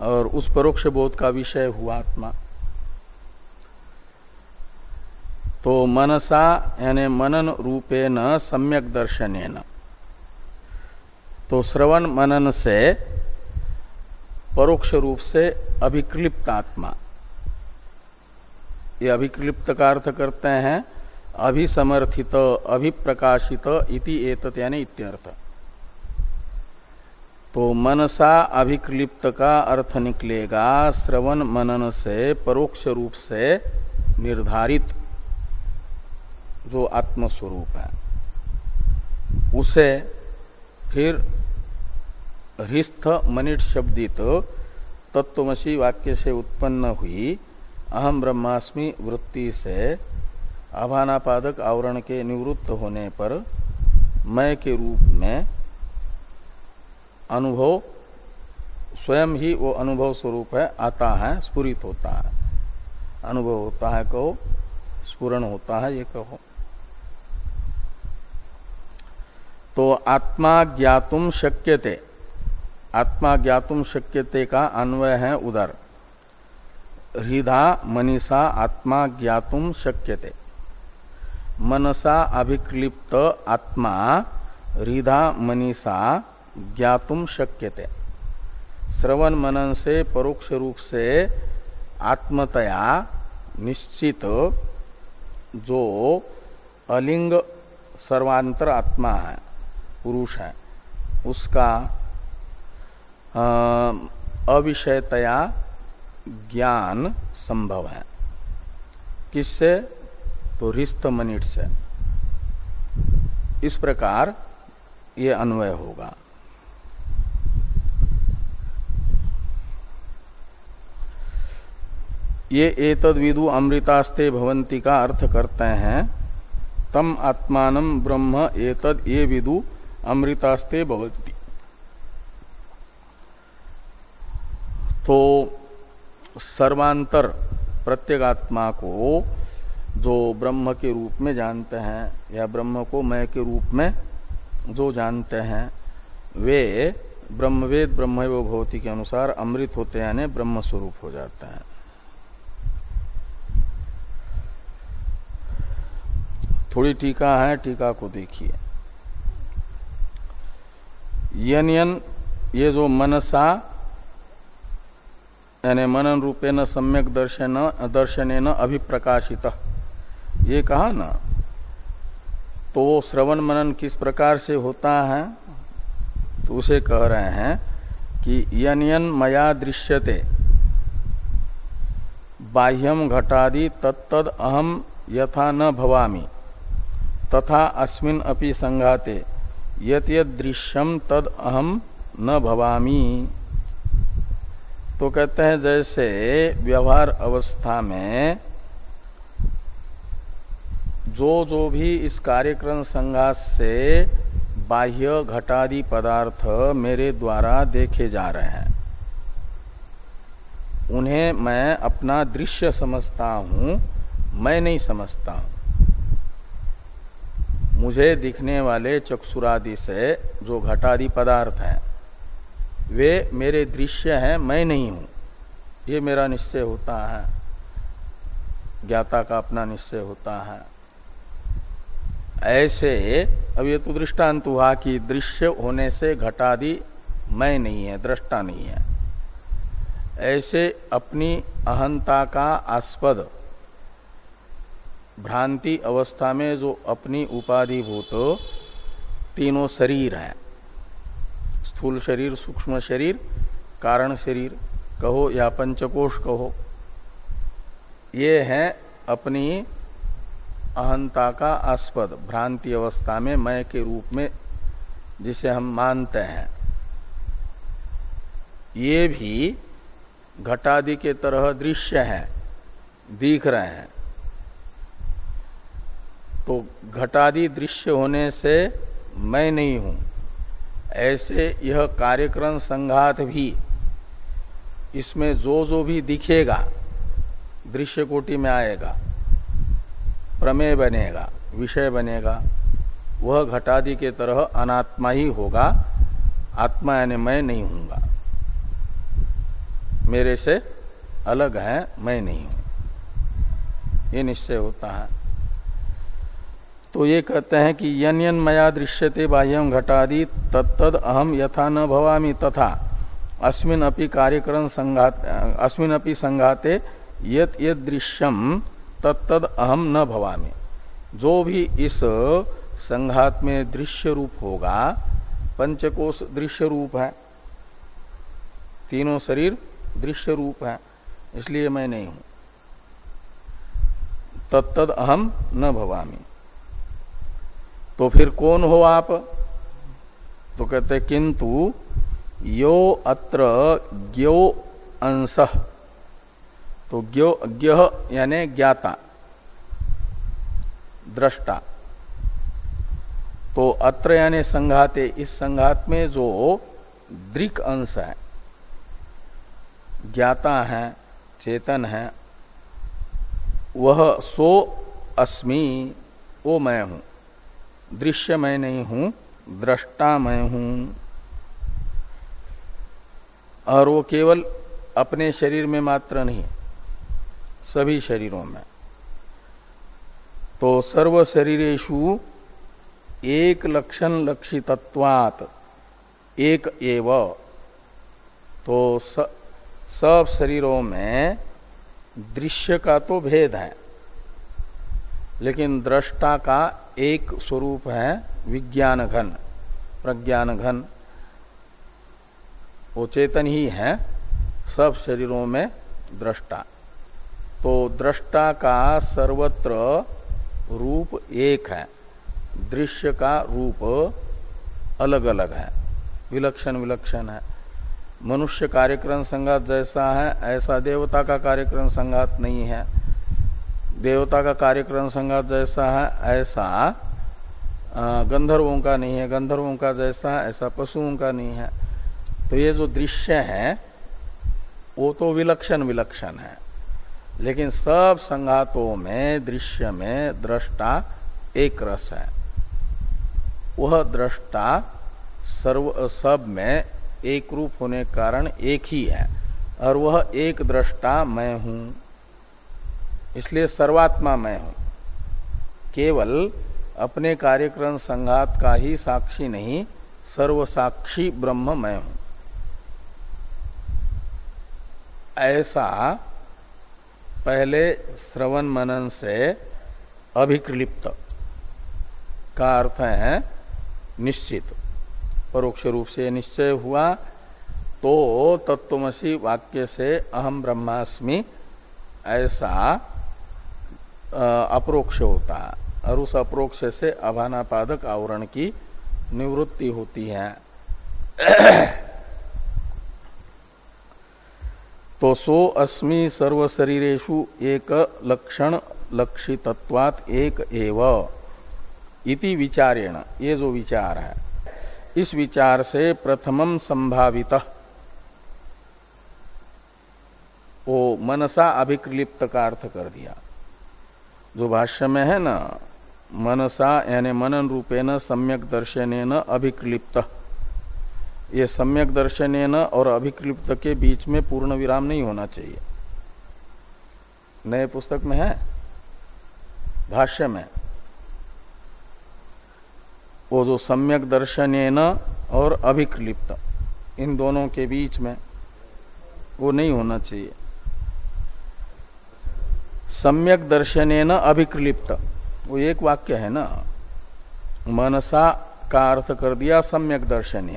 और उस परोक्ष बोध का विषय हुआ आत्मा। तो मनसा यानी मनन रूपे न सम्यक दर्शन तो श्रवण मनन से परोक्ष रूप से अभिक्लिप्त आत्मा। ये अभिक्लिप्त का अर्थ करते हैं अभिसमर्थित, अभिप्रकाशित इति एतत यानी इत्यर्थ। तो मनसा अभिक्लिप्त का अर्थ निकलेगा, श्रवण मनन से, परोक्ष रूप से निर्धारित जो आत्मस्वरूप है। उसे फिर हृस्थ मनिट शब्दित तत्वमसी वाक्य से उत्पन्न हुई अहम ब्रह्मास्मि वृत्ति से आभानापादक आवरण के निवृत्त होने पर मय के रूप में अनुभव स्वयं ही वो अनुभव स्वरूप है, आता है, स्फुरित होता है। अनुभव होता है कहो स्पुरण होता है, ये कहो। तो आत्मा ज्ञातुम शक्यते, आत्मा ज्ञातुम शक्यते का अन्वय है उधर हृदा मनीषा आत्मा ज्ञातुम शक्यते। मनसा अभिक्लिप्त आत्मा हृदा मनीषा ज्ञातुम शक्यते। श्रवण मनन से परोक्ष रूप से आत्मतया निश्चित जो अलिंग सर्वांतर आत्मा है, पुरुष है, उसका अविषयतया ज्ञान संभव है। किससे? तो रिस्त मनिट से। इस प्रकार ये अन्वय होगा। ये एतद विदु अमृतास्ते भवंती का अर्थ करते हैं, तम आत्मान ब्रह्म एतद ये विदु अमृतास्ते भवंती तो सर्वांतर प्रत्येगात्मा को जो ब्रह्म के रूप में जानते हैं या ब्रह्म को मय के रूप में जो जानते हैं, वे ब्रह्मवेद ब्रह्म भवती के अनुसार अमृत होते हैं, यानी ब्रह्म स्वरूप हो जाते हैं। थोड़ी टीका है, टीका को देखिए। यन यन, ये जो मनसा, यानी मनन रूपे न सम्यक दर्शन दर्शन न अभिप्रकाशित। ये कहा ना तो श्रवण मनन किस प्रकार से होता है तो उसे कह रहे हैं कि यन मया दृश्यते, बाह्यम घटादि तत्तद अहम यथा न भवामी, तथा अस्मिन अपि संघाते, यत दृश्यम तद अहम न भवामी। तो कहते हैं जैसे व्यवहार अवस्था में जो जो भी इस कार्यक्रम संघात से बाह्य घटादि पदार्थ मेरे द्वारा देखे जा रहे हैं, उन्हें मैं अपना दृश्य समझता हूँ, मैं नहीं समझता हूँ। मुझे दिखने वाले चक्षुरादि से जो घटादि पदार्थ हैं, वे मेरे दृश्य हैं, मैं नहीं हूँ। ये मेरा निश्चय होता है, ज्ञाता का अपना निश्चय होता है। ऐसे अब ये तो दृष्टांत हुआ कि दृश्य होने से घटादि मैं नहीं है, दृष्टा नहीं है। ऐसे अपनी अहंता का आस्पद भ्रांति अवस्था में जो अपनी उपाधिभूत तीनों शरीर है। स्थूल शरीर, सूक्ष्म शरीर, कारण शरीर, कहो या पंचकोश कहो, ये है अपनी अहंता का आस्पद, भ्रांति अवस्था में मय के रूप में जिसे हम मानते हैं। ये भी घटादि के तरह दृश्य है, दिख रहे हैं। तो घटादि दृश्य होने से मैं नहीं हूँ। ऐसे यह कार्यक्रम संघात भी, इसमें जो जो भी दिखेगा दृश्य कोटि में आएगा। प्रमेय बनेगा, विषय बनेगा, वह घटादि के तरह अनात्मा ही होगा, आत्मा यानी मैं नहीं हूँगा। मेरे से अलग है, मैं नहीं हूँ। ये निश्चय होता है। तो ये कहते हैं कि यन यन मया दृश्यते बाह्यम घटादि, तत्तद अहम यथा न भवामी तथा, अस्मिन अपि कार्यक्रम संघात, अस्मिन अपि संघाते यत यद दृश्यम तत्तद अहम न भवामी। जो भी इस संघात में दृश्य रूप होगा, पंचकोश दृश्य रूप है, तीनों शरीर दृश्य रूप है, इसलिए मैं नहीं हूँ। तत्तद अहम न भवामी। तो फिर कौन हो आप? तो कहते किंतु यो अत्र ज्ञो अंश। तो ज्ञो यानी ज्ञाता दृष्टा तो अत्र यानी संघाते, इस संघात में जो दृक अंश है, ज्ञाता है, चेतन है, वह सो अस्मि, वो मैं हूँ। दृश्य मैं नहीं हूँ दृष्टा मैं हूँ। और वो केवल अपने शरीर में मात्र नहीं सभी शरीरों में। तो सर्व शरीरेशु एक लक्षण लक्षितत्वात, एक एव। तो सब शरीरों में दृश्य का तो भेद है, लेकिन दृष्टा का एक स्वरूप है विज्ञान घन प्रज्ञान घन वो चेतन ही है, सब शरीरों में दृष्टा। तो दृष्टा का सर्वत्र रूप एक है। दृश्य का रूप अलग अलग है। विलक्षण विलक्षण है। मनुष्य कार्यक्रम संघात जैसा है, ऐसा देवता का कार्यक्रम संघात नहीं है। देवता का कार्यक्रम संघात जैसा है, ऐसा गंधर्वों का नहीं है। गंधर्वों का जैसा है, ऐसा पशुओं का नहीं है। तो ये जो दृश्य है, वो तो विलक्षण विलक्षण है। लेकिन सब संघातों में, दृश्य में दृष्टा एक रस है। वह दृष्टा सर्व, सब में एक रूप होने कारण एक ही है, और वह एक दृष्टा मैं हूँ। इसलिए सर्वात्मा मैं हूँ। केवल अपने कार्यक्रम संघात का ही साक्षी नहीं, सर्वसाक्षी ब्रह्म मैं हूँ। ऐसा पहले श्रवण मनन से अभिक्लिप्त। का अर्थ है निश्चित। परोक्ष रूप से निश्चय हुआ तो तत्वमसी वाक्य से अहम ब्रह्मास्मि ऐसा अप्रोक्ष होता। और उस अप्रोक्ष से अभानापादक आवरण की निवृत्ति होती है। तो सो अस्मि सर्व शरीरेशु एक लक्षण लक्षितत्वात एक एव। इति विचारेण, ये जो विचार है। इस विचार से प्रथमम संभावित। वो मनसा अभिक्लिप्त का अर्थ कर दिया। जो भाष्य में है ना, मनसा यानी मनन रूपेण सम्यक दर्शन अभिक्लिप्त। ये सम्यक दर्शन और अभिक्लिप्त के बीच में पूर्ण विराम नहीं होना चाहिए। नए पुस्तक में है? भाष्य में वो जो सम्यक दर्शन और अभिक्लिप्त, इन दोनों के बीच में वो नहीं होना चाहिए। सम्यक दर्शन अभिक्लिप्त, वो एक वाक्य है ना? मनसा का अर्थ कर दिया सम्यक दर्शन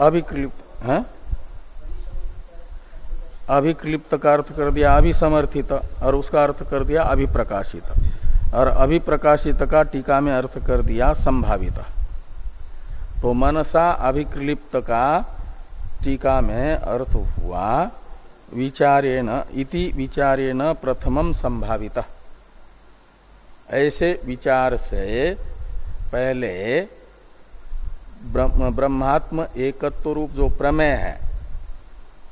अभिक्लिप्त, है? अभिक्लिप्त का अर्थ कर दिया अभिसमर्थित, और उसका अर्थ कर दिया अभिप्रकाशित। और अभिप्रकाशित का टीका में अर्थ कर दिया संभावित। तो मनसा अभिक्लिप्त का टीका में अर्थ हुआ विचारेण, इति विचारेण प्रथमम संभावित। ऐसे विचार से पहले ब्रह्मात्म एकत्व रूप जो प्रमेय है,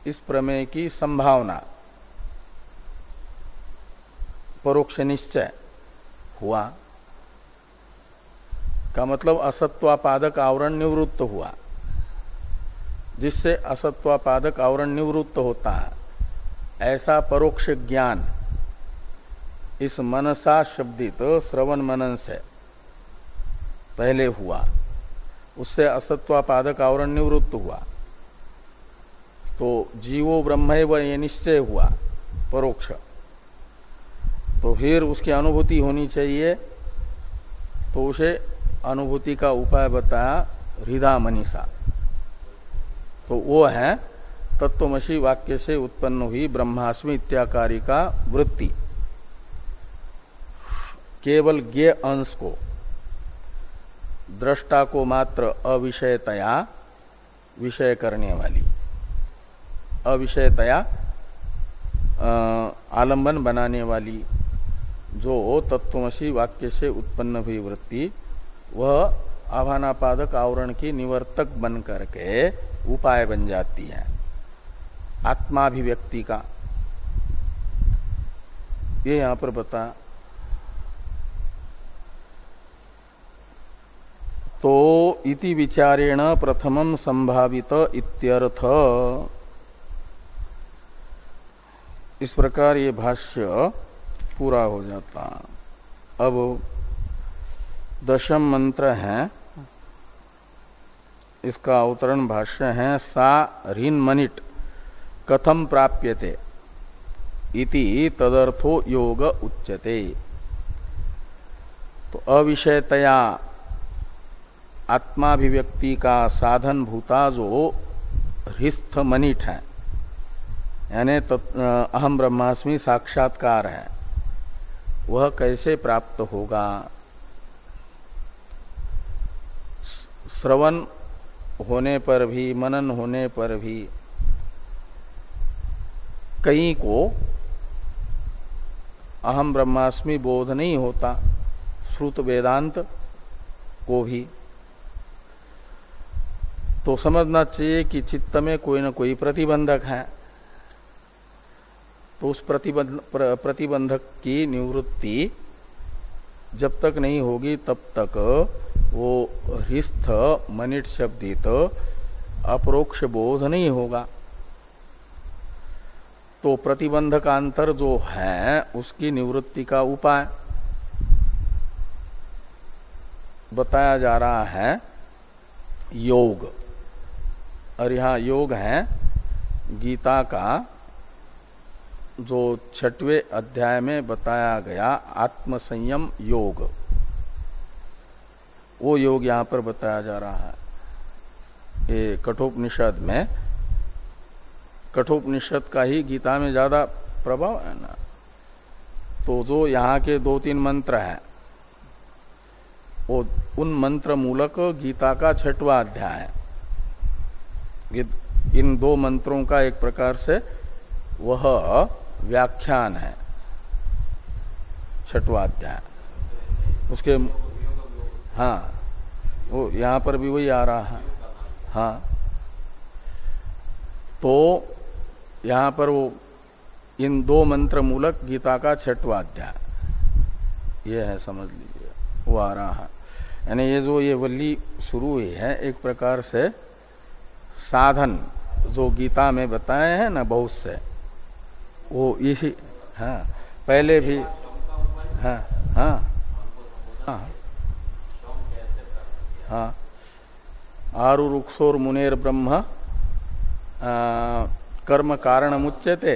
इस प्रमेय की संभावना, परोक्ष निश्चय हुआ, का मतलब असत्वापादक आवरण निवृत्त हुआ, जिससे असत्वापादक आवरण निवृत्त होता है। ऐसा परोक्ष ज्ञान इस मनसा शब्दित श्रवण मनन से पहले हुआ। उससे असत्वापादक आवरण निवृत्त हुआ। तो जीवो ब्रह्म ये निश्चय हुआ, परोक्ष। तो फिर उसकी अनुभूति होनी चाहिए। तो उसे अनुभूति का उपाय बताया हृदा मनीषा। तो वो है, तत्वमसी वाक्य से उत्पन्न हुई ब्रह्मास्मि इत्याकारी का वृत्ति। केवल ज्ञ अंश को दृष्टा को मात्र अविषयतया विषय करने वाली। अविषयतया आलंबन बनाने वाली जो तत्वमसी वाक्य से उत्पन्न हुई वृत्ति, वह आभानापादक आवरण की निवर्तक बन करके उपाय बन जाती है। आत्माभिव्यक्ति का। ये यहाँ पर बता तो इति विचारेण प्रथमम संभावित इत्यर्थ। इस प्रकार ये भाष्य पूरा हो जाता। अब दशम मंत्र है। इसका अवतरण भाष्य है, सा ऋण मनिट कथम प्राप्यते? इति तदर्थो योग उच्यते। तो अविषयतया आत्माभिव्यक्ति का साधन भूता जो हृस्थ मनिठ है यानी अहम ब्रह्मास्मि साक्षात्कार है। वह कैसे प्राप्त होगा? श्रवण होने पर भी, मनन होने पर भी कई को अहम ब्रह्मास्मि बोध नहीं होता, श्रुत वेदांत को भी। तो समझना चाहिए कि चित्त में कोई ना कोई प्रतिबंधक है। तो उस प्रतिबंध प्रतिबंधक की निवृत्ति जब तक नहीं होगी, तब तक वो हृस्थ मनिट शब्दित अप्रोक्ष बोध नहीं होगा। तो प्रतिबंधकांतर जो है, उसकी निवृत्ति का उपाय बताया जा रहा है, योग। और यहाँ योग है। गीता का जो छठवें अध्याय में बताया गया आत्मसंयम योग, वो योग यहाँ पर बताया जा रहा है। ये कठोपनिषद में, कठोपनिषद का ही गीता में ज़्यादा प्रभाव है ना। तो जो यहाँ के दो तीन मंत्र हैं, वो उन मंत्र मूलक गीता का छठवा अध्याय है। इन दो मंत्रों का एक प्रकार से वह व्याख्यान है। छठवा अध्याय। उसके हाँ वो यहाँ पर भी वही आ रहा है। हाँ। तो यहाँ पर वो इन दो मंत्र मूलक गीता का छठवा अध्याय। ये है, समझ लीजिए, वो आ रहा है। यानी ये जो ये वल्ली शुरू हुई है, एक प्रकार से साधन जो गीता में बताए हैं ना बहुत से, वो इसी हाँ पहले भी हाँ हाँ हाँ हाँ मुनेर ब्रह्म कर्म कारण मुच्यते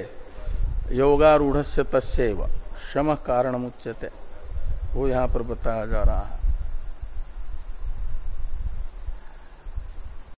योगारूढ़ तस्व शम कारण मुच्यते, वो यहाँ पर बताया जा रहा है।